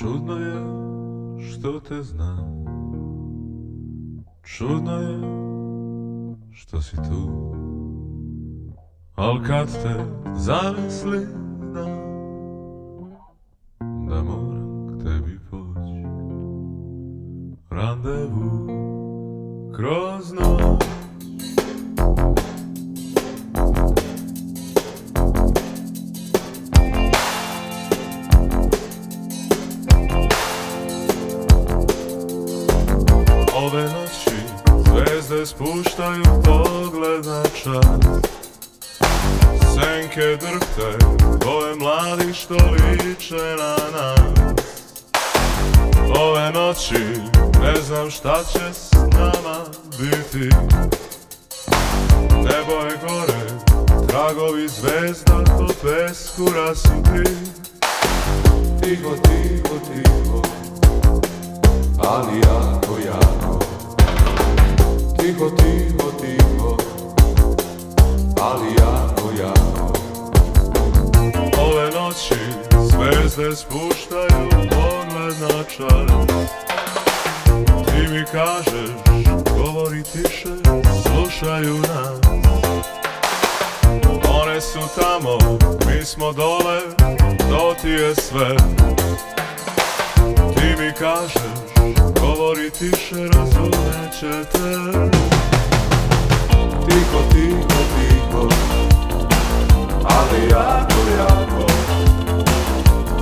Čudno je što te znam. Čudno je što si tu. Al kad te zamisli znam Da moram k tebi poći Randevu kroz noć Ove noći zvezde spuštaju pogled na čas. Senke drhte, dvoje mladi što liče na nas. Ove noći ne znam šta će s nama biti. Nebo je gore, tragovi zvezda po pesku rasuti. Tiho, tiho, tiho, ali jako, jako Tiho, tiho, tiho, ali jako, jako. Ove noći zvezde spuštaju pogled na čas Ti mi kažeš, govori tiše, slušaju nas. One su tamo, mi smo dole, to ti je sve. Ti mi kažeš, tiše, razumeće te Tiho, tiho, tiho, ali jako, jako.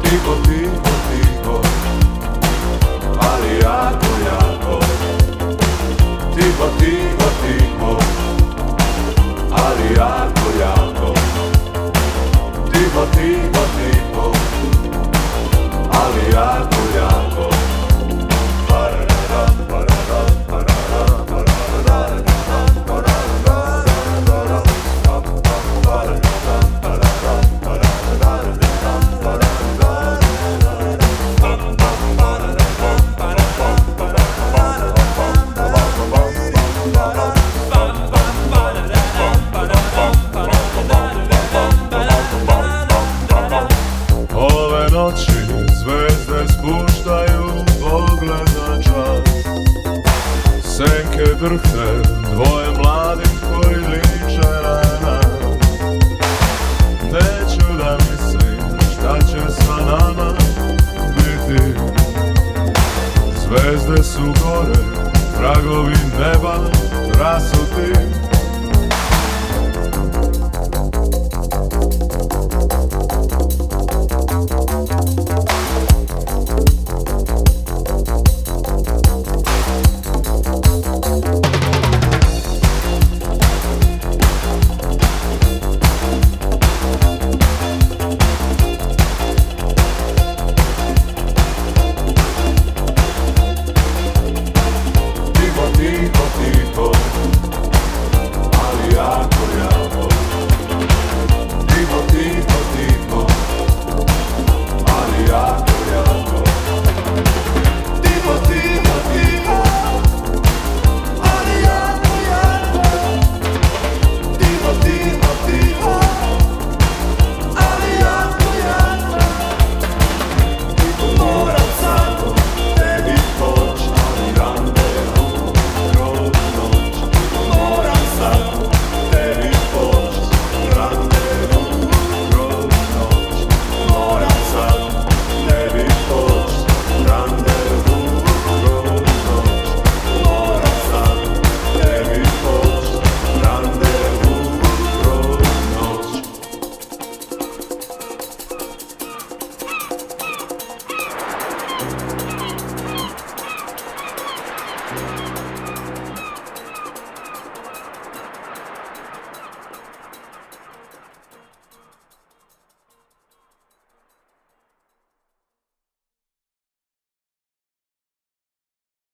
Tiho, tiho, Senke drhte, dvoje mladih koji liče na nas Neću da mislim šta će sa nama biti. Zvezde su gore, tragovi neba rasuti